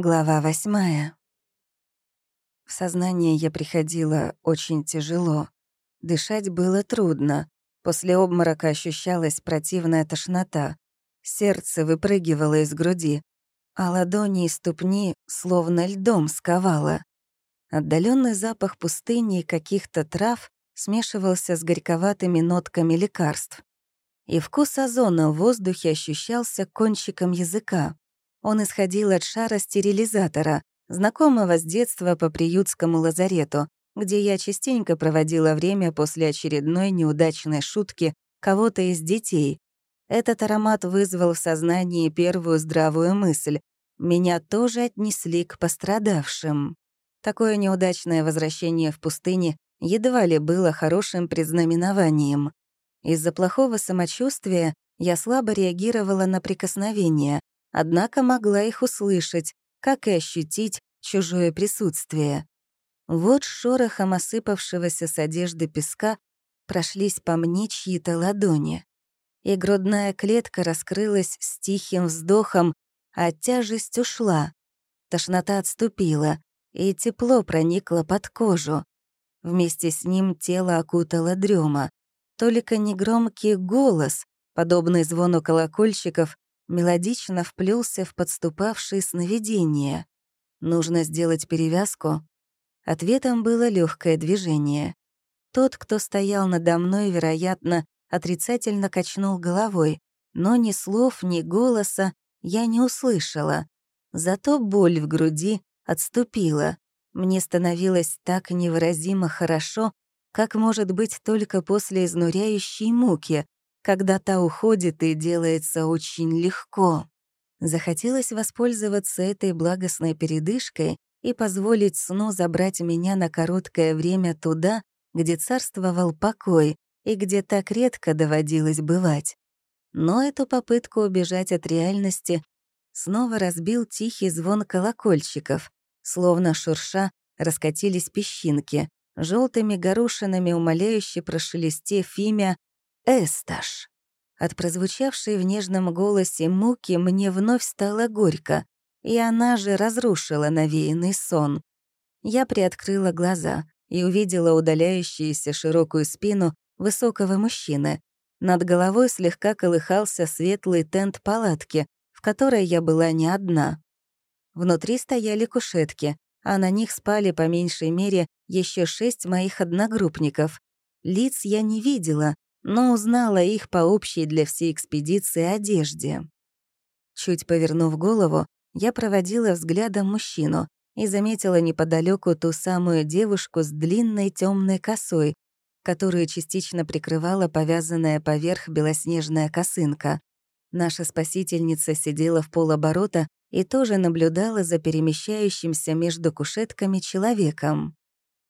Глава восьмая. В сознание я приходила очень тяжело. Дышать было трудно. После обморока ощущалась противная тошнота. Сердце выпрыгивало из груди, а ладони и ступни словно льдом сковало. Отдаленный запах пустыни и каких-то трав смешивался с горьковатыми нотками лекарств. И вкус озона в воздухе ощущался кончиком языка. Он исходил от шара стерилизатора, знакомого с детства по приютскому лазарету, где я частенько проводила время после очередной неудачной шутки кого-то из детей. Этот аромат вызвал в сознании первую здравую мысль. Меня тоже отнесли к пострадавшим. Такое неудачное возвращение в пустыне едва ли было хорошим предзнаменованием. Из-за плохого самочувствия я слабо реагировала на прикосновения, однако могла их услышать, как и ощутить чужое присутствие. Вот шорохом осыпавшегося с одежды песка прошлись по мне чьи-то ладони. И грудная клетка раскрылась с тихим вздохом, а тяжесть ушла. Тошнота отступила, и тепло проникло под кожу. Вместе с ним тело окутало дрема. Только негромкий голос, подобный звону колокольчиков, мелодично вплелся в подступавшие сновидения. Нужно сделать перевязку. Ответом было легкое движение. Тот, кто стоял надо мной, вероятно, отрицательно качнул головой, но ни слов, ни голоса я не услышала. Зато боль в груди отступила. Мне становилось так невыразимо хорошо, как может быть только после изнуряющей муки, когда та уходит и делается очень легко. Захотелось воспользоваться этой благостной передышкой и позволить сну забрать меня на короткое время туда, где царствовал покой и где так редко доводилось бывать. Но эту попытку убежать от реальности снова разбил тихий звон колокольчиков, словно шурша раскатились песчинки, желтыми горошинами умоляюще прошелестев имя Эсташ. От прозвучавшей в нежном голосе муки мне вновь стало горько, и она же разрушила навеянный сон. Я приоткрыла глаза и увидела удаляющуюся широкую спину высокого мужчины. Над головой слегка колыхался светлый тент палатки, в которой я была не одна. Внутри стояли кушетки, а на них спали по меньшей мере еще шесть моих одногруппников. Лиц я не видела, но узнала их по общей для всей экспедиции одежде. Чуть повернув голову, я проводила взглядом мужчину и заметила неподалеку ту самую девушку с длинной темной косой, которую частично прикрывала повязанная поверх белоснежная косынка. Наша спасительница сидела в полоборота и тоже наблюдала за перемещающимся между кушетками человеком.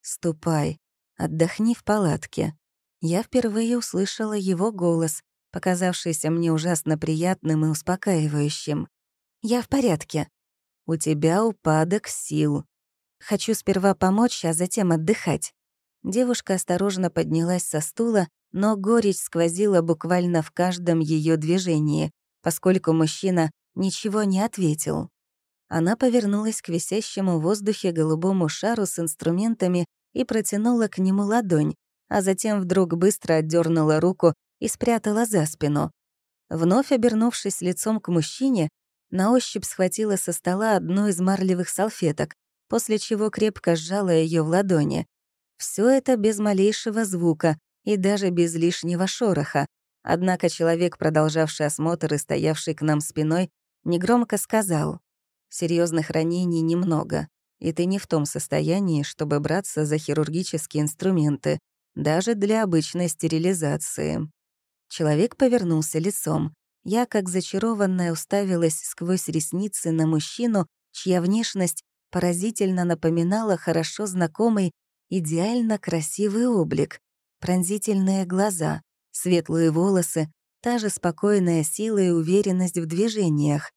«Ступай, отдохни в палатке», я впервые услышала его голос, показавшийся мне ужасно приятным и успокаивающим. «Я в порядке. У тебя упадок сил. Хочу сперва помочь, а затем отдыхать». Девушка осторожно поднялась со стула, но горечь сквозила буквально в каждом ее движении, поскольку мужчина ничего не ответил. Она повернулась к висящему в воздухе голубому шару с инструментами и протянула к нему ладонь, а затем вдруг быстро отдернула руку и спрятала за спину. Вновь обернувшись лицом к мужчине, на ощупь схватила со стола одну из марлевых салфеток, после чего крепко сжала ее в ладони. Все это без малейшего звука и даже без лишнего шороха. Однако человек, продолжавший осмотр и стоявший к нам спиной, негромко сказал, «Серьезных ранений немного, и ты не в том состоянии, чтобы браться за хирургические инструменты даже для обычной стерилизации. Человек повернулся лицом. Я, как зачарованная, уставилась сквозь ресницы на мужчину, чья внешность поразительно напоминала хорошо знакомый, идеально красивый облик, пронзительные глаза, светлые волосы, та же спокойная сила и уверенность в движениях,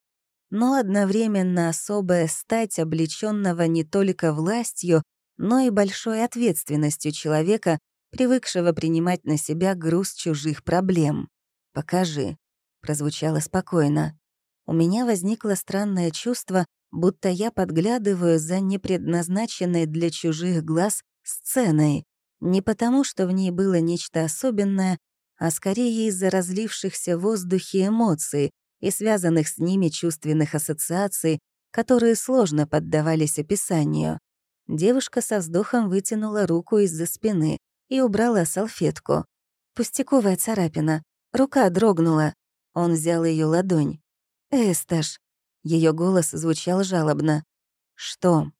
но одновременно особая стать облечённого не только властью, но и большой ответственностью человека, привыкшего принимать на себя груз чужих проблем. «Покажи», — прозвучало спокойно. У меня возникло странное чувство, будто я подглядываю за непредназначенной для чужих глаз сценой. Не потому, что в ней было нечто особенное, а скорее из-за разлившихся в воздухе эмоций и связанных с ними чувственных ассоциаций, которые сложно поддавались описанию. Девушка со вздохом вытянула руку из-за спины и убрала салфетку. Пустяковая царапина. Рука дрогнула. Он взял ее ладонь. «Эсташ». Ее голос звучал жалобно. «Что?»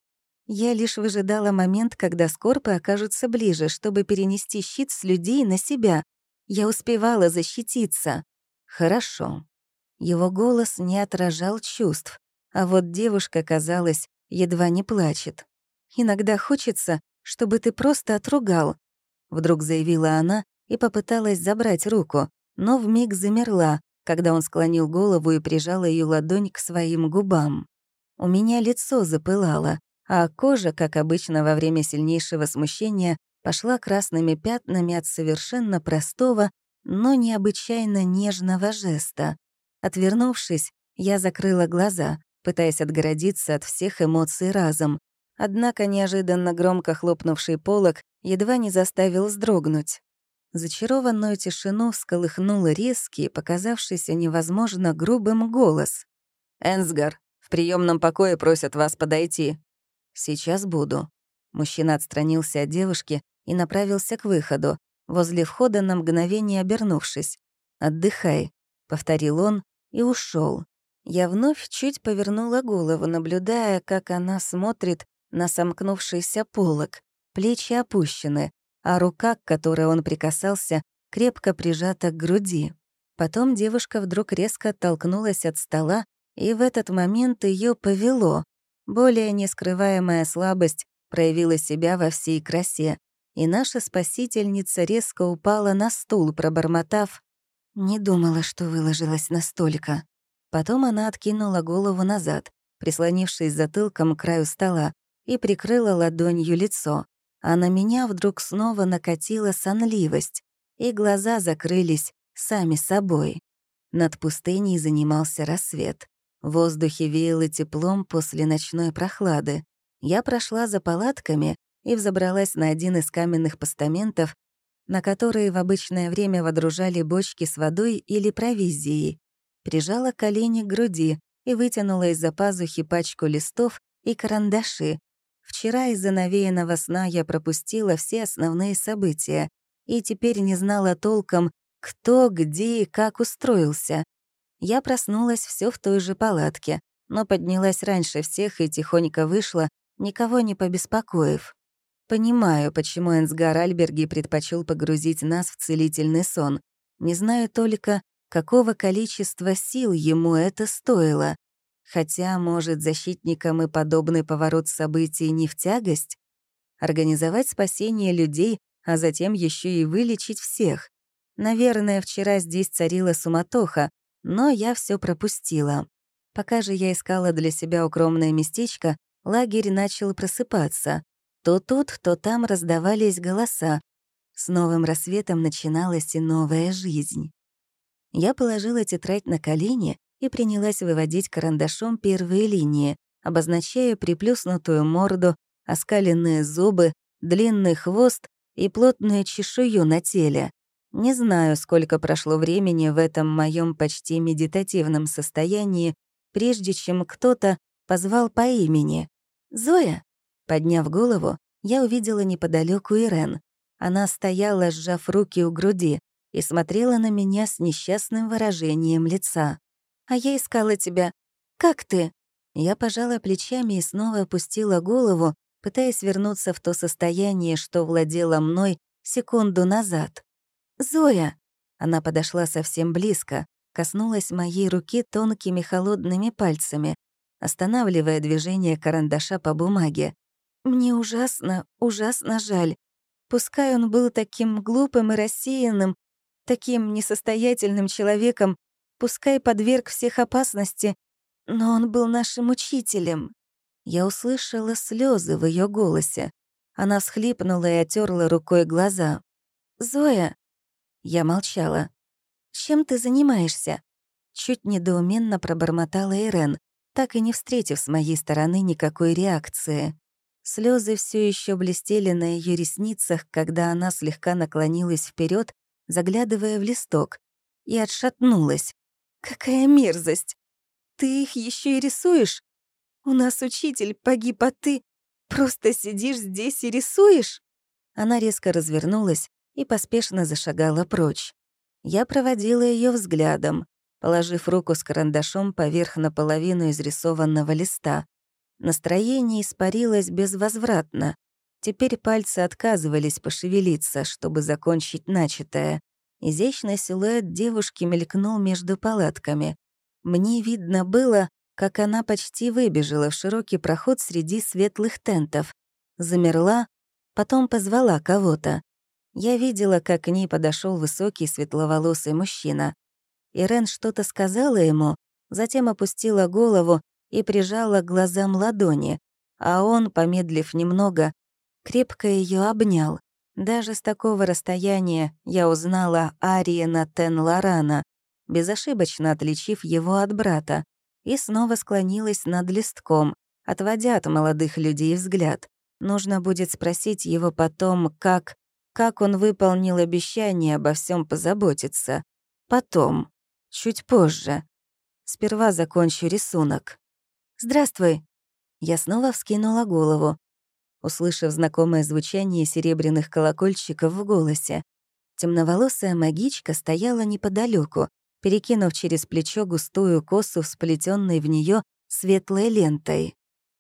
Я лишь выжидала момент, когда скорпы окажутся ближе, чтобы перенести щит с людей на себя. Я успевала защититься. Хорошо. Его голос не отражал чувств, а вот девушка, казалось, едва не плачет. «Иногда хочется, чтобы ты просто отругал», — вдруг заявила она и попыталась забрать руку, но вмиг замерла, когда он склонил голову и прижал ее ладонь к своим губам. У меня лицо запылало, а кожа, как обычно во время сильнейшего смущения, пошла красными пятнами от совершенно простого, но необычайно нежного жеста. Отвернувшись, я закрыла глаза, пытаясь отгородиться от всех эмоций разом. Однако неожиданно громко хлопнувший полог едва не заставил вздрогнуть. Зачарованную тишину всколыхнул резкий, показавшийся невозможно грубым голос. «Энсгар, в приемном покое просят вас подойти». «Сейчас буду». Мужчина отстранился от девушки и направился к выходу, возле входа на мгновение обернувшись. «Отдыхай», — повторил он и ушел. Я вновь чуть повернула голову, наблюдая, как она смотрит на сомкнувшийся полог. Плечи опущены, а рука, к которой он прикасался, крепко прижата к груди. Потом девушка вдруг резко оттолкнулась от стола, и в этот момент ее повело. Более нескрываемая слабость проявила себя во всей красе, и наша спасительница резко упала на стул, пробормотав «Не думала, что выложилась настолько». Потом она откинула голову назад, прислонившись затылком к краю стола, и прикрыла ладонью лицо а на меня вдруг снова накатила сонливость, и глаза закрылись сами собой. Над пустыней занимался рассвет. В воздухе веяло теплом после ночной прохлады. Я прошла за палатками и взобралась на один из каменных постаментов, на которые в обычное время водружали бочки с водой или провизией. Прижала колени к груди и вытянула из-за пазухи пачку листов и карандаши, Вчера из-за навеянного сна я пропустила все основные события и теперь не знала толком, кто, где и как устроился. Я проснулась все в той же палатке, но поднялась раньше всех и тихонько вышла, никого не побеспокоив. Понимаю, почему Энсгар Альберги предпочел погрузить нас в целительный сон. Не знаю только, какого количества сил ему это стоило. Хотя, может, защитникам и подобный поворот событий не в тягость? Организовать спасение людей, а затем еще и вылечить всех. Наверное, вчера здесь царила суматоха, но я все пропустила. Пока же я искала для себя укромное местечко, лагерь начал просыпаться. То тут, то там раздавались голоса. С новым рассветом начиналась и новая жизнь. Я положила тетрадь на колени и принялась выводить карандашом первые линии, обозначая приплюснутую морду, оскаленные зубы, длинный хвост и плотную чешую на теле. Не знаю, сколько прошло времени в этом моем почти медитативном состоянии, прежде чем кто-то позвал по имени. «Зоя!» Подняв голову, я увидела неподалеку Ирен. Она стояла, сжав руки у груди, и смотрела на меня с несчастным выражением лица а я искала тебя. Как ты?» Я пожала плечами и снова опустила голову, пытаясь вернуться в то состояние, что владело мной секунду назад. «Зоя!» Она подошла совсем близко, коснулась моей руки тонкими холодными пальцами, останавливая движение карандаша по бумаге. «Мне ужасно, ужасно жаль. Пускай он был таким глупым и рассеянным, таким несостоятельным человеком, пускай подверг всех опасности, но он был нашим учителем. Я услышала слезы в ее голосе. Она всхлипнула и отерла рукой глаза. «Зоя!» Я молчала. «Чем ты занимаешься?» Чуть недоуменно пробормотала Ирен. так и не встретив с моей стороны никакой реакции. Слезы все еще блестели на ее ресницах, когда она слегка наклонилась вперед, заглядывая в листок, и отшатнулась. «Какая мерзость! Ты их еще и рисуешь? У нас учитель погиб, а ты просто сидишь здесь и рисуешь?» Она резко развернулась и поспешно зашагала прочь. Я проводила ее взглядом, положив руку с карандашом поверх наполовину изрисованного листа. Настроение испарилось безвозвратно. Теперь пальцы отказывались пошевелиться, чтобы закончить начатое. Изящный силуэт девушки мелькнул между палатками. Мне видно было, как она почти выбежала в широкий проход среди светлых тентов. Замерла, потом позвала кого-то. Я видела, как к ней подошел высокий светловолосый мужчина. Ирен что-то сказала ему, затем опустила голову и прижала к глазам ладони, а он, помедлив немного, крепко ее обнял. Даже с такого расстояния я узнала Ариена Тен-Лорана, безошибочно отличив его от брата, и снова склонилась над листком, отводя от молодых людей взгляд. Нужно будет спросить его потом, как... как он выполнил обещание обо всем позаботиться. Потом. Чуть позже. Сперва закончу рисунок. «Здравствуй!» Я снова вскинула голову услышав знакомое звучание серебряных колокольчиков в голосе. Темноволосая магичка стояла неподалеку, перекинув через плечо густую косу, сплетенной в нее светлой лентой.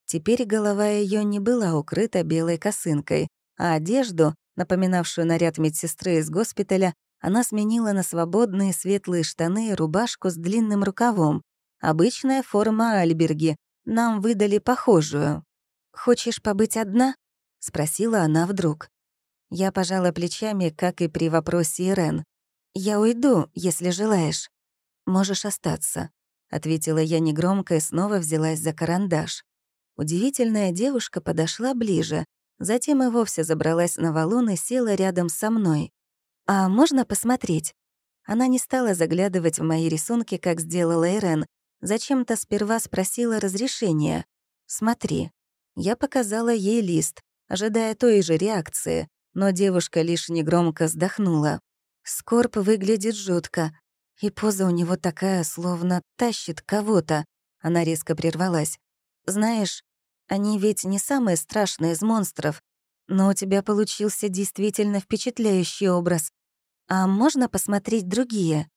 Теперь голова ее не была укрыта белой косынкой, а одежду, напоминавшую наряд медсестры из госпиталя, она сменила на свободные светлые штаны и рубашку с длинным рукавом. Обычная форма альберги, нам выдали похожую. «Хочешь побыть одна?» — спросила она вдруг. Я пожала плечами, как и при вопросе Ирен. «Я уйду, если желаешь. Можешь остаться», — ответила я негромко и снова взялась за карандаш. Удивительная девушка подошла ближе, затем и вовсе забралась на валун и села рядом со мной. «А можно посмотреть?» Она не стала заглядывать в мои рисунки, как сделала Ирен, зачем-то сперва спросила разрешения. «Смотри». Я показала ей лист, ожидая той же реакции, но девушка лишь негромко вздохнула. Скорб выглядит жутко, и поза у него такая, словно тащит кого-то. Она резко прервалась. «Знаешь, они ведь не самые страшные из монстров, но у тебя получился действительно впечатляющий образ. А можно посмотреть другие?»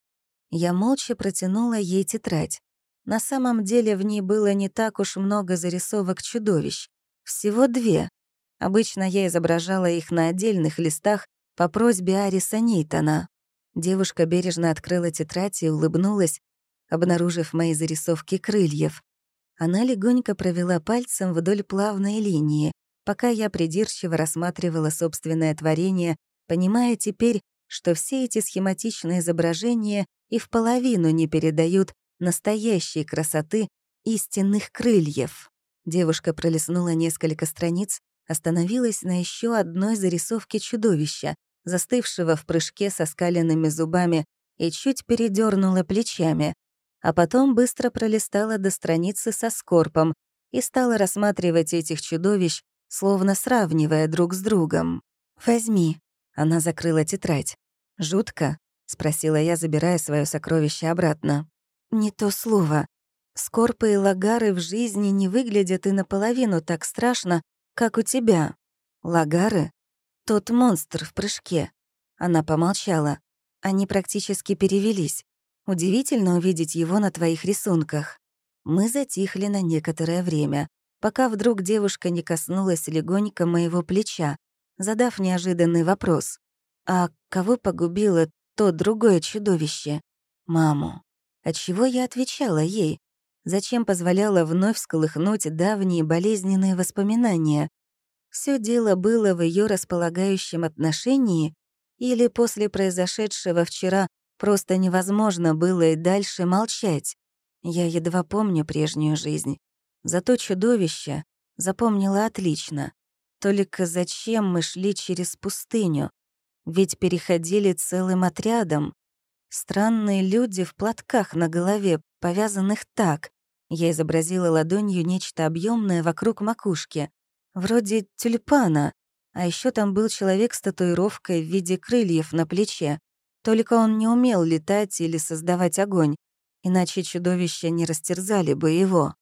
Я молча протянула ей тетрадь. На самом деле в ней было не так уж много зарисовок чудовищ. Всего две. Обычно я изображала их на отдельных листах по просьбе Ариса Нейтона. Девушка бережно открыла тетрадь и улыбнулась, обнаружив мои зарисовки крыльев. Она легонько провела пальцем вдоль плавной линии, пока я придирчиво рассматривала собственное творение, понимая теперь, что все эти схематичные изображения и в половину не передают настоящей красоты истинных крыльев. Девушка пролистнула несколько страниц, остановилась на еще одной зарисовке чудовища, застывшего в прыжке со скаленными зубами, и чуть передернула плечами, а потом быстро пролистала до страницы со скорпом и стала рассматривать этих чудовищ, словно сравнивая друг с другом. «Возьми». Она закрыла тетрадь. «Жутко?» — спросила я, забирая свое сокровище обратно. «Не то слово. Скорпы и лагары в жизни не выглядят и наполовину так страшно, как у тебя. Лагары? Тот монстр в прыжке». Она помолчала. Они практически перевелись. Удивительно увидеть его на твоих рисунках. Мы затихли на некоторое время, пока вдруг девушка не коснулась легонько моего плеча, задав неожиданный вопрос. «А кого погубило то другое чудовище?» «Маму». Отчего я отвечала ей? Зачем позволяла вновь всколыхнуть давние болезненные воспоминания? Все дело было в ее располагающем отношении или после произошедшего вчера просто невозможно было и дальше молчать? Я едва помню прежнюю жизнь. Зато чудовище запомнила отлично. Только зачем мы шли через пустыню? Ведь переходили целым отрядом. Странные люди в платках на голове, повязанных так. Я изобразила ладонью нечто объемное вокруг макушки, вроде тюльпана, а еще там был человек с татуировкой в виде крыльев на плече. Только он не умел летать или создавать огонь, иначе чудовища не растерзали бы его.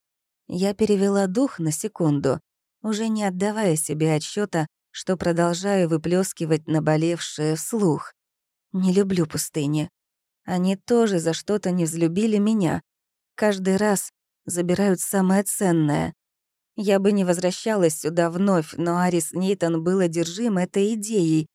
Я перевела дух на секунду, уже не отдавая себе отчета, что продолжаю выплескивать наболевшее вслух. Не люблю пустыни. Они тоже за что-то не взлюбили меня. Каждый раз забирают самое ценное. Я бы не возвращалась сюда вновь, но Арис Нейтон был одержим этой идеей.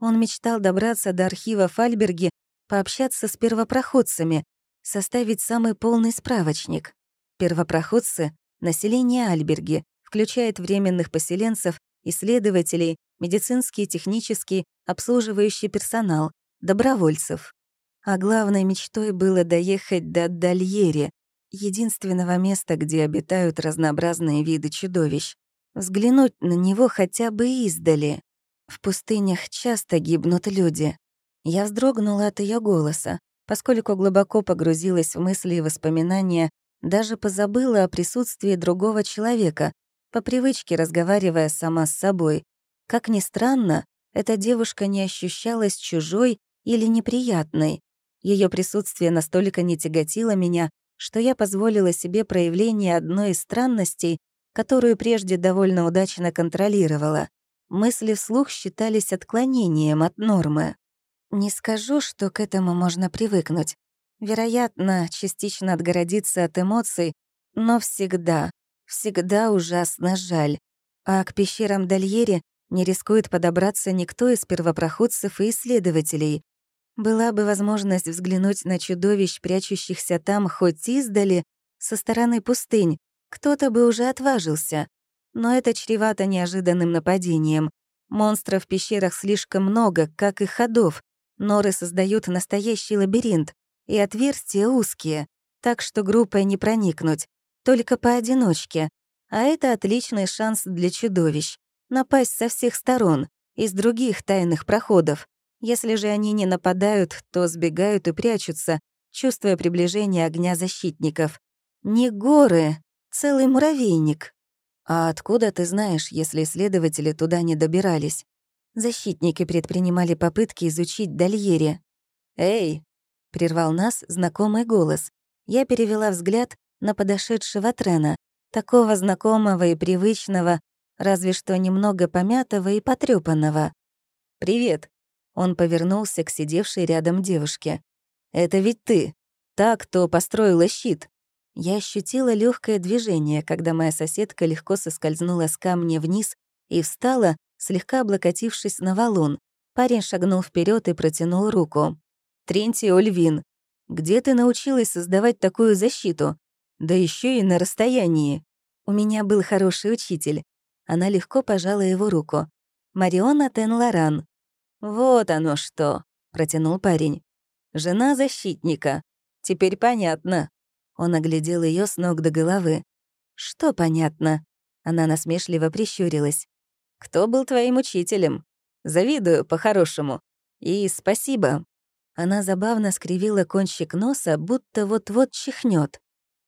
Он мечтал добраться до архива Фальберги, пообщаться с первопроходцами, составить самый полный справочник. Первопроходцы — население Альберги, включает временных поселенцев, исследователей, медицинский, технический, обслуживающий персонал, добровольцев. А главной мечтой было доехать до Дальери, единственного места, где обитают разнообразные виды чудовищ. Взглянуть на него хотя бы издали. В пустынях часто гибнут люди. Я вздрогнула от ее голоса, поскольку глубоко погрузилась в мысли и воспоминания, даже позабыла о присутствии другого человека, по привычке разговаривая сама с собой. Как ни странно, эта девушка не ощущалась чужой или неприятной. Ее присутствие настолько не тяготило меня, что я позволила себе проявление одной из странностей, которую прежде довольно удачно контролировала. Мысли вслух считались отклонением от нормы. Не скажу, что к этому можно привыкнуть. Вероятно, частично отгородиться от эмоций, но всегда, всегда ужасно жаль. А к пещерам Дальери не рискует подобраться никто из первопроходцев и исследователей. Была бы возможность взглянуть на чудовищ, прячущихся там хоть издали, со стороны пустынь, кто-то бы уже отважился. Но это чревато неожиданным нападением. Монстров в пещерах слишком много, как и ходов. Норы создают настоящий лабиринт, и отверстия узкие, так что группой не проникнуть, только поодиночке. А это отличный шанс для чудовищ — напасть со всех сторон, из других тайных проходов, если же они не нападают, то сбегают и прячутся, чувствуя приближение огня защитников. Не горы, целый муравейник. А откуда ты знаешь, если исследователи туда не добирались? Защитники предпринимали попытки изучить Дальери. «Эй!» — прервал нас знакомый голос. Я перевела взгляд на подошедшего Трена, такого знакомого и привычного, разве что немного помятого и потрёпанного. «Привет!» Он повернулся к сидевшей рядом девушке. «Это ведь ты, та, кто построила щит». Я ощутила легкое движение, когда моя соседка легко соскользнула с камня вниз и встала, слегка облокотившись на валун. Парень шагнул вперед и протянул руку. «Тренти Ольвин, где ты научилась создавать такую защиту? Да еще и на расстоянии». У меня был хороший учитель. Она легко пожала его руку. Мариона Тен-Лоран. «Вот оно что», — протянул парень. «Жена защитника. Теперь понятно». Он оглядел ее с ног до головы. «Что понятно?» Она насмешливо прищурилась. «Кто был твоим учителем? Завидую по-хорошему. И спасибо». Она забавно скривила кончик носа, будто вот-вот чихнет.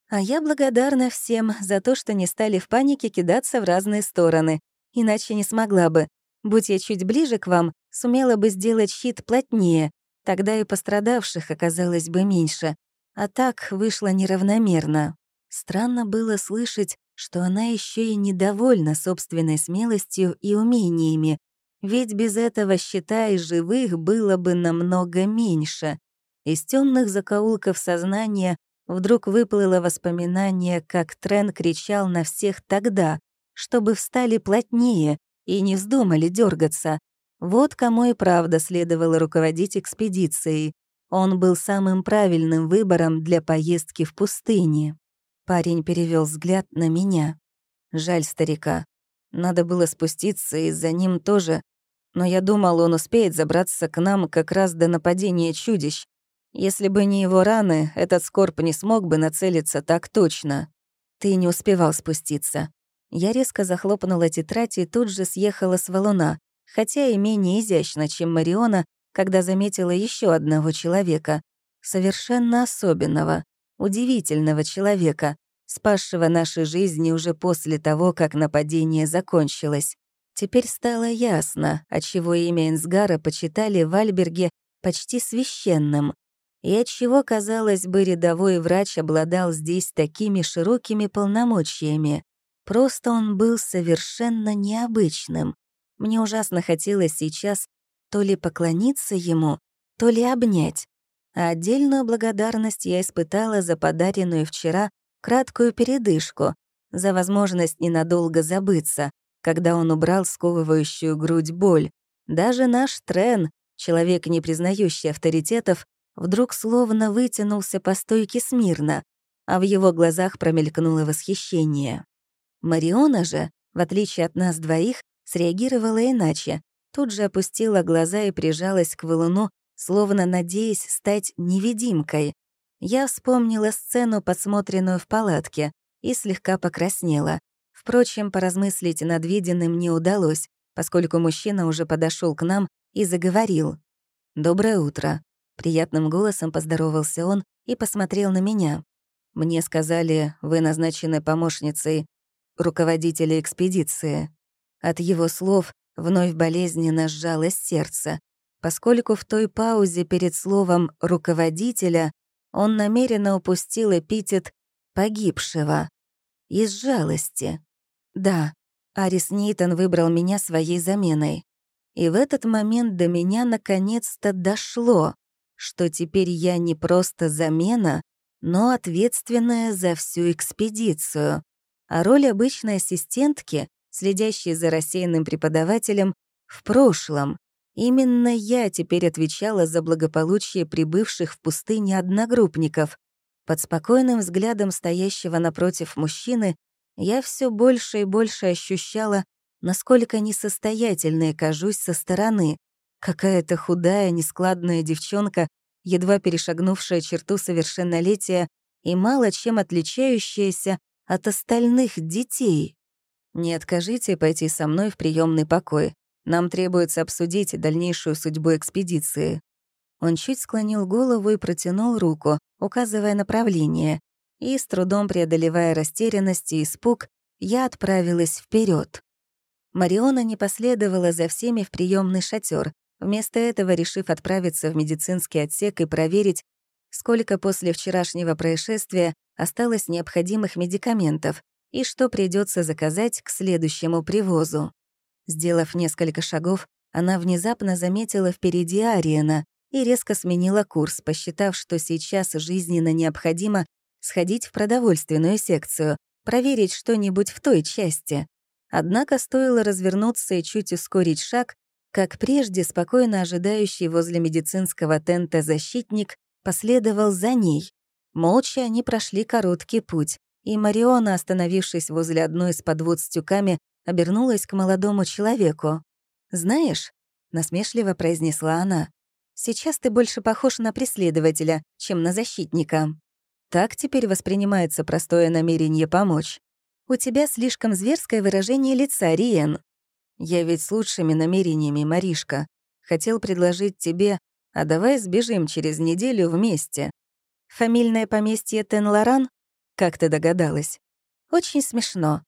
А я благодарна всем за то, что не стали в панике кидаться в разные стороны. Иначе не смогла бы. Будь я чуть ближе к вам, сумела бы сделать щит плотнее, тогда и пострадавших оказалось бы меньше. А так вышло неравномерно. Странно было слышать, что она еще и недовольна собственной смелостью и умениями, ведь без этого щита и живых было бы намного меньше. Из темных закоулков сознания вдруг выплыло воспоминание, как Трен кричал на всех тогда, чтобы встали плотнее и не вздумали дергаться, вот кому и правда следовало руководить экспедицией. Он был самым правильным выбором для поездки в пустыне. Парень перевел взгляд на меня. Жаль старика. Надо было спуститься, и за ним тоже. Но я думал, он успеет забраться к нам как раз до нападения чудищ. Если бы не его раны, этот скорб не смог бы нацелиться так точно. Ты не успевал спуститься. Я резко захлопнула тетрадь и тут же съехала с валуна хотя и менее изящно, чем Мариона, когда заметила еще одного человека, совершенно особенного, удивительного человека, спасшего наши жизни уже после того, как нападение закончилось. Теперь стало ясно, отчего имя Инсгара почитали в Альберге почти священным, и отчего, казалось бы, рядовой врач обладал здесь такими широкими полномочиями. Просто он был совершенно необычным. Мне ужасно хотелось сейчас то ли поклониться ему, то ли обнять. А отдельную благодарность я испытала за подаренную вчера краткую передышку, за возможность ненадолго забыться, когда он убрал сковывающую грудь боль. Даже наш Трен, человек, не признающий авторитетов, вдруг словно вытянулся по стойке смирно, а в его глазах промелькнуло восхищение. Мариона же, в отличие от нас двоих, среагировала иначе, тут же опустила глаза и прижалась к валуну, словно надеясь стать невидимкой. Я вспомнила сцену, подсмотренную в палатке, и слегка покраснела. Впрочем, поразмыслить над виденным не удалось, поскольку мужчина уже подошел к нам и заговорил. «Доброе утро». Приятным голосом поздоровался он и посмотрел на меня. «Мне сказали, вы назначены помощницей руководителя экспедиции». От его слов вновь болезненно сжалось сердце, поскольку в той паузе перед словом «руководителя» он намеренно упустил эпитет «погибшего». Из жалости. Да, Арис Нейтон выбрал меня своей заменой. И в этот момент до меня наконец-то дошло, что теперь я не просто замена, но ответственная за всю экспедицию. А роль обычной ассистентки, следящей за рассеянным преподавателем, в прошлом. Именно я теперь отвечала за благополучие прибывших в пустыне одногруппников. Под спокойным взглядом стоящего напротив мужчины я все больше и больше ощущала, насколько несостоятельной кажусь со стороны. Какая-то худая, нескладная девчонка, едва перешагнувшая черту совершеннолетия и мало чем отличающаяся от остальных детей. Не откажите пойти со мной в приемный покой. Нам требуется обсудить дальнейшую судьбу экспедиции». Он чуть склонил голову и протянул руку, указывая направление, и, с трудом преодолевая растерянность и испуг, я отправилась вперед. Мариона не последовала за всеми в приемный шатер, вместо этого решив отправиться в медицинский отсек и проверить, сколько после вчерашнего происшествия осталось необходимых медикаментов и что придется заказать к следующему привозу. Сделав несколько шагов, она внезапно заметила впереди Ариена и резко сменила курс, посчитав, что сейчас жизненно необходимо сходить в продовольственную секцию, проверить что-нибудь в той части. Однако стоило развернуться и чуть ускорить шаг, как прежде спокойно ожидающий возле медицинского тента защитник последовал за ней. Молча они прошли короткий путь, и Мариона, остановившись возле одной из подвод с тюками, обернулась к молодому человеку. «Знаешь», — насмешливо произнесла она, «сейчас ты больше похож на преследователя, чем на защитника. Так теперь воспринимается простое намерение помочь. У тебя слишком зверское выражение лица, Риен. Я ведь с лучшими намерениями, Маришка. Хотел предложить тебе, а давай сбежим через неделю вместе. Фамильное поместье Тен-Лоран? Как ты догадалась? Очень смешно.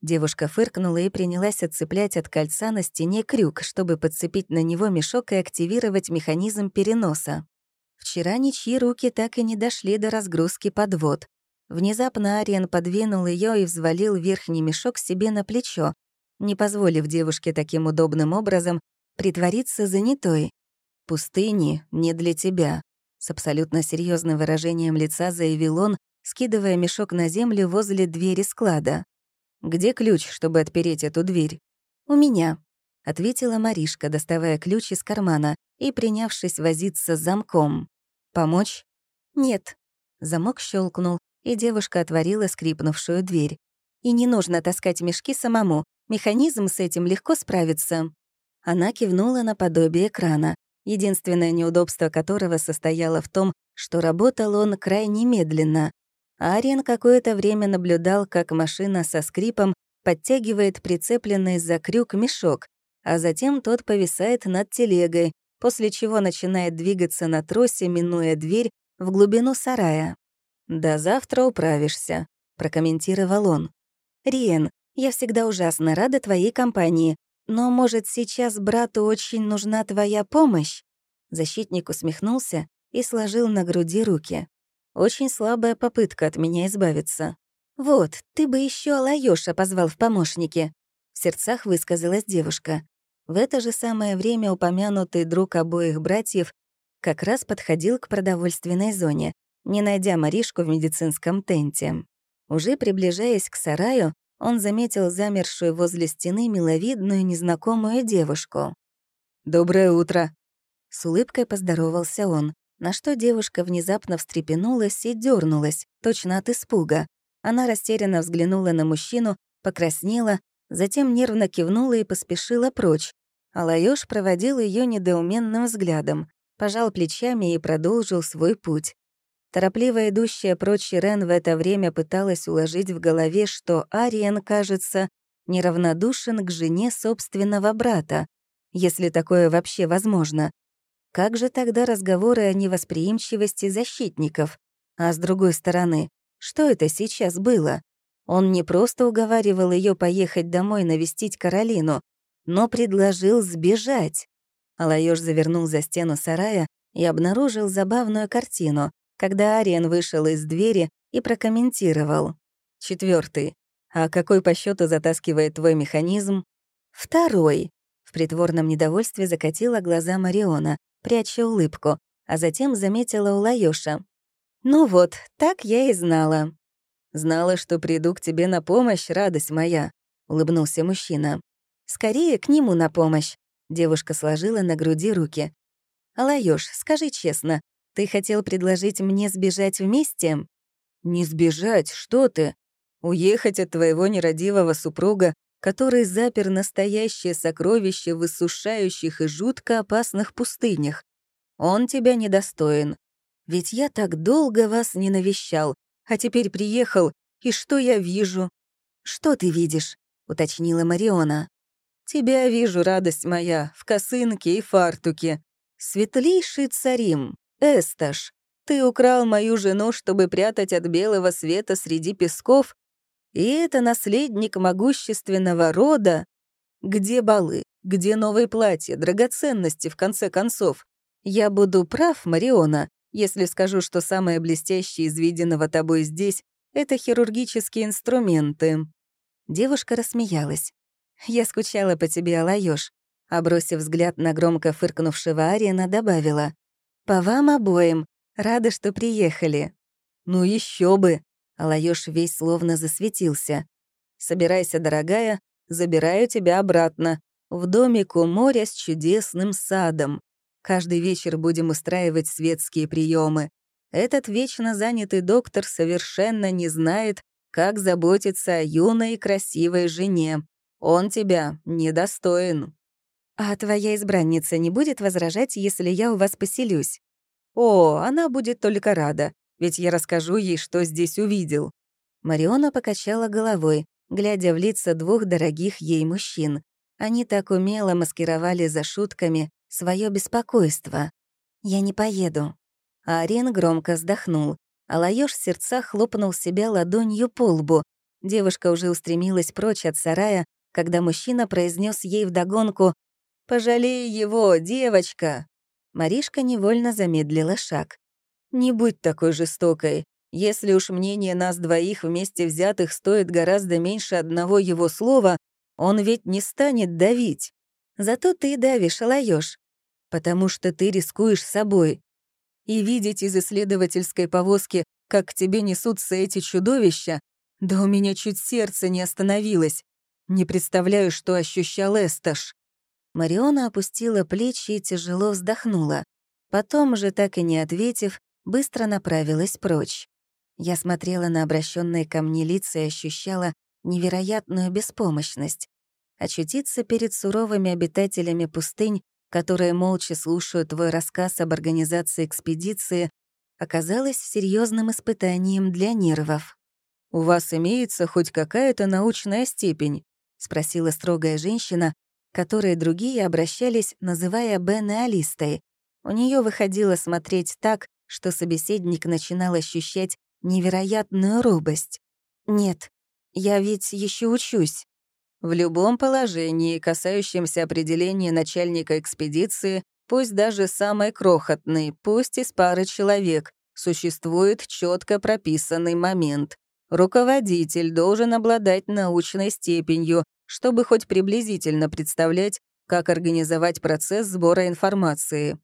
Девушка фыркнула и принялась отцеплять от кольца на стене крюк, чтобы подцепить на него мешок и активировать механизм переноса. Вчера ничьи руки так и не дошли до разгрузки подвод. Внезапно Ариен подвинул ее и взвалил верхний мешок себе на плечо, не позволив девушке таким удобным образом притвориться занятой. «Пустыни не для тебя», — с абсолютно серьезным выражением лица заявил он, скидывая мешок на землю возле двери склада. «Где ключ, чтобы отпереть эту дверь?» «У меня», — ответила Маришка, доставая ключ из кармана и принявшись возиться с замком. «Помочь?» «Нет». Замок щелкнул, и девушка отворила скрипнувшую дверь. «И не нужно таскать мешки самому. Механизм с этим легко справится». Она кивнула на подобие экрана, единственное неудобство которого состояло в том, что работал он крайне медленно. Ариен какое-то время наблюдал, как машина со скрипом подтягивает прицепленный за крюк мешок, а затем тот повисает над телегой, после чего начинает двигаться на тросе, минуя дверь в глубину сарая. «До завтра управишься», — прокомментировал он. «Риен, я всегда ужасно рада твоей компании, но, может, сейчас брату очень нужна твоя помощь?» Защитник усмехнулся и сложил на груди руки. «Очень слабая попытка от меня избавиться». «Вот, ты бы еще Алаёша позвал в помощники», — в сердцах высказалась девушка. В это же самое время упомянутый друг обоих братьев как раз подходил к продовольственной зоне, не найдя Маришку в медицинском тенте. Уже приближаясь к сараю, он заметил замершую возле стены миловидную незнакомую девушку. «Доброе утро!» С улыбкой поздоровался он, на что девушка внезапно встрепенулась и дернулась, точно от испуга. Она растерянно взглянула на мужчину, покраснела, затем нервно кивнула и поспешила прочь. Алаёш проводил ее недоуменным взглядом, пожал плечами и продолжил свой путь. Торопливо идущая прочь Ирен в это время пыталась уложить в голове, что Ариен, кажется, неравнодушен к жене собственного брата, если такое вообще возможно. Как же тогда разговоры о невосприимчивости защитников? А с другой стороны, что это сейчас было? Он не просто уговаривал ее поехать домой навестить Каролину, но предложил сбежать. Алаёш завернул за стену сарая и обнаружил забавную картину когда Ариен вышел из двери и прокомментировал. Четвертый. А какой по счету затаскивает твой механизм? Второй. В притворном недовольстве закатила глаза Мариона, пряча улыбку, а затем заметила у Лаёша. «Ну вот, так я и знала». «Знала, что приду к тебе на помощь, радость моя», — улыбнулся мужчина. «Скорее к нему на помощь», — девушка сложила на груди руки. «Алаёш, скажи честно, ты хотел предложить мне сбежать вместе? Не сбежать, что ты? Уехать от твоего нерадивого супруга, который запер настоящее сокровище в иссушающих и жутко опасных пустынях. Он тебя недостоин. Ведь я так долго вас не навещал, а теперь приехал, и что я вижу? Что ты видишь? уточнила Мариона. Тебя вижу, радость моя, в косынке и фартуке. Светлейший царим, «Эсташ, ты украл мою жену, чтобы прятать от белого света среди песков, и это наследник могущественного рода? Где балы? Где новые платья, драгоценности, в конце концов? Я буду прав, Мариона, если скажу, что самое блестящее из виденного тобой здесь — это хирургические инструменты». Девушка рассмеялась. «Я скучала по тебе, Алаёш», а бросив взгляд на громко фыркнувшего Ариена, добавила. «По вам обоим. Рада, что приехали». «Ну еще бы!» Алаёш весь словно засветился. «Собирайся, дорогая, забираю тебя обратно. В домик у моря с чудесным садом. Каждый вечер будем устраивать светские приемы. Этот вечно занятый доктор совершенно не знает, как заботиться о юной и красивой жене. Он тебя недостоин». «А твоя избранница не будет возражать, если я у вас поселюсь?» «О, она будет только рада, ведь я расскажу ей, что здесь увидел». Мариона покачала головой, глядя в лица двух дорогих ей мужчин. Они так умело маскировали за шутками свое беспокойство. «Я не поеду». А Арин громко вздохнул, а Лаёш в сердцах хлопнул себя ладонью по лбу. Девушка уже устремилась прочь от сарая, когда мужчина произнес ей вдогонку «Пожалей его, девочка!» Маришка невольно замедлила шаг. «Не будь такой жестокой. Если уж мнение нас двоих вместе взятых стоит гораздо меньше одного его слова, он ведь не станет давить. Зато ты давишь, лаёшь, потому что ты рискуешь собой. И видеть из исследовательской повозки, как к тебе несутся эти чудовища, да у меня чуть сердце не остановилось. Не представляю, что ощущал Эсташ. Мариона опустила плечи и тяжело вздохнула. Потом же, так и не ответив, быстро направилась прочь. Я смотрела на обращенные ко мне лица и ощущала невероятную беспомощность. Очутиться перед суровыми обитателями пустынь, которые молча слушают твой рассказ об организации экспедиции, оказалось серьезным испытанием для нервов. «У вас имеется хоть какая-то научная степень?» — спросила строгая женщина, которые другие обращались, называя Бене Алистой. У нее выходило смотреть так, что собеседник начинал ощущать невероятную робость. Нет, я ведь еще учусь. В любом положении, касающемся определения начальника экспедиции, пусть даже самой крохотной, пусть из пары человек, существует четко прописанный момент. Руководитель должен обладать научной степенью, чтобы хоть приблизительно представлять, как организовать процесс сбора информации.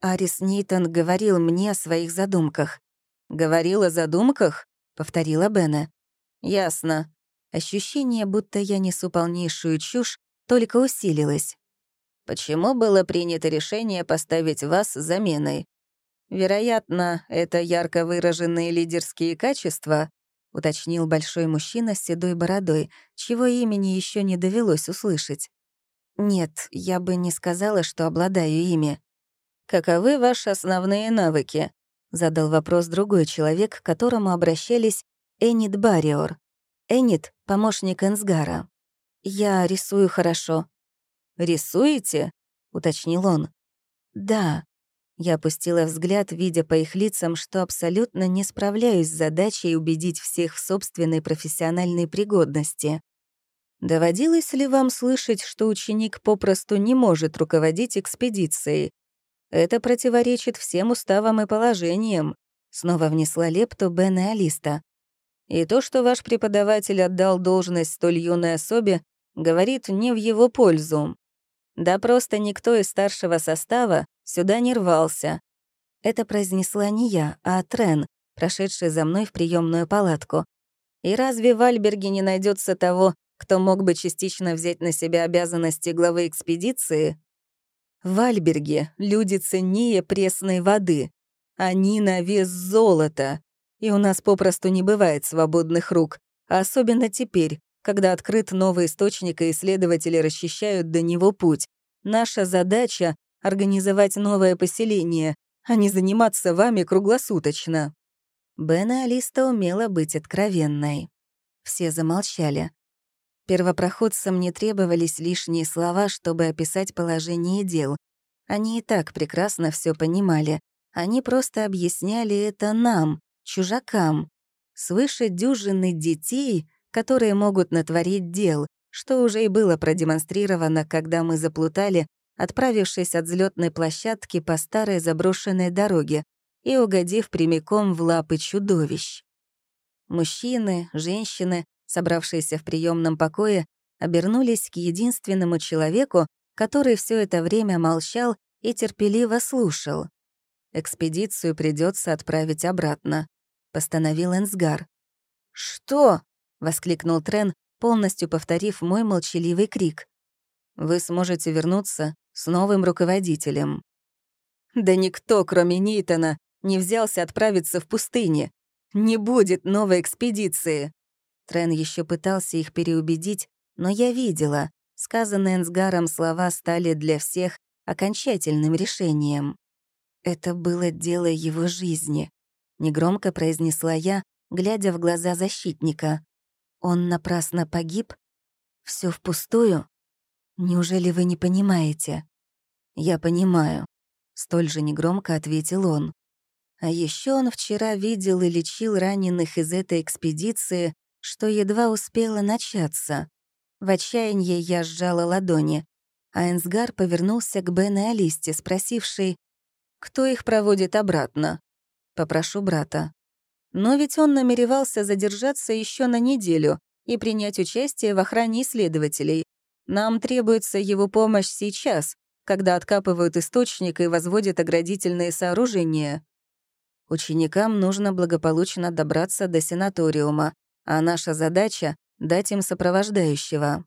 Арис Нейтон говорил мне о своих задумках. «Говорил о задумках?» — повторила Бена. «Ясно. Ощущение, будто я несу полнейшую чушь, только усилилось. Почему было принято решение поставить вас заменой? Вероятно, это ярко выраженные лидерские качества, уточнил большой мужчина с седой бородой, чего имени еще не довелось услышать. Нет, я бы не сказала, что обладаю ими. Каковы ваши основные навыки? задал вопрос другой человек, к которому обращались Энит Бариор. Энит — помощник Энсгара. «Я рисую хорошо». «Рисуете?» — уточнил он. «Да». Я опустила взгляд, видя по их лицам, что абсолютно не справляюсь с задачей убедить всех в собственной профессиональной пригодности. Доводилось ли вам слышать, что ученик попросту не может руководить экспедицией? Это противоречит всем уставам и положениям. Снова внесла лепту Бен и Алиста. И то, что ваш преподаватель отдал должность столь юной особе, говорит не в его пользу. Да просто никто из старшего состава сюда не рвался. Это произнесла не я, а Трен, прошедший за мной в приемную палатку. И разве в Альберге не найдется того, кто мог бы частично взять на себя обязанности главы экспедиции? В Альберге люди ценнее пресной воды. Они на вес золота и у нас попросту не бывает свободных рук, особенно теперь, когда открыт новый источник и исследователи расчищают до него путь. Наша задача — организовать новое поселение, а не заниматься вами круглосуточно». Бена Алиста умела быть откровенной. Все замолчали. Первопроходцам не требовались лишние слова, чтобы описать положение дел. Они и так прекрасно все понимали. Они просто объясняли это нам, чужакам, свыше дюжины детей, которые могут натворить дел, что уже и было продемонстрировано, когда мы заплутали, отправившись от взлетной площадки по старой заброшенной дороге и угодив прямиком в лапы чудовищ. Мужчины, женщины, собравшиеся в приемном покое, обернулись к единственному человеку, который все это время молчал и терпеливо слушал. Экспедицию придется отправить обратно постановил Энсгар. «Что?» — воскликнул Трен, полностью повторив мой молчаливый крик. «Вы сможете вернуться с новым руководителем». «Да никто, кроме Нейтона, не взялся отправиться в пустыне. Не будет новой экспедиции». Трен еще пытался их переубедить, но я видела. Сказанные Энсгаром слова стали для всех окончательным решением. Это было дело его жизни. Негромко произнесла я, глядя в глаза защитника. Он напрасно погиб? Все впустую? Неужели вы не понимаете? Я понимаю. Столь же негромко ответил он. А еще он вчера видел и лечил раненых из этой экспедиции, что едва успела начаться. В отчаянии я сжала ладони, а Энсгар повернулся к Бен Алисте, спросившей, «Кто их проводит обратно?» Попрошу брата. Но ведь он намеревался задержаться еще на неделю и принять участие в охране исследователей. Нам требуется его помощь сейчас, когда откапывают источник и возводят оградительные сооружения. Ученикам нужно благополучно добраться до сенаториума, а наша задача — дать им сопровождающего.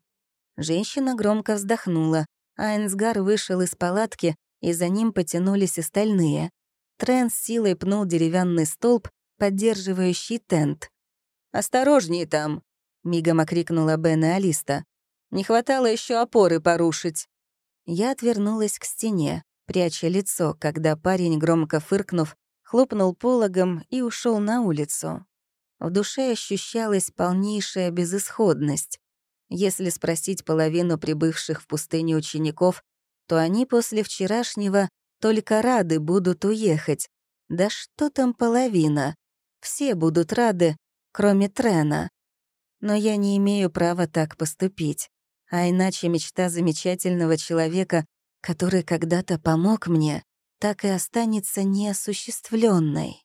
Женщина громко вздохнула, а Энсгар вышел из палатки, и за ним потянулись остальные. Трен силой пнул деревянный столб, поддерживающий тент. «Осторожней там!» — мигом окрикнула Бен и Алиста. «Не хватало еще опоры порушить». Я отвернулась к стене, пряча лицо, когда парень, громко фыркнув, хлопнул пологом и ушел на улицу. В душе ощущалась полнейшая безысходность. Если спросить половину прибывших в пустыню учеников, то они после вчерашнего только рады будут уехать. Да что там половина? Все будут рады, кроме Трена. Но я не имею права так поступить. А иначе мечта замечательного человека, который когда-то помог мне, так и останется неосуществленной.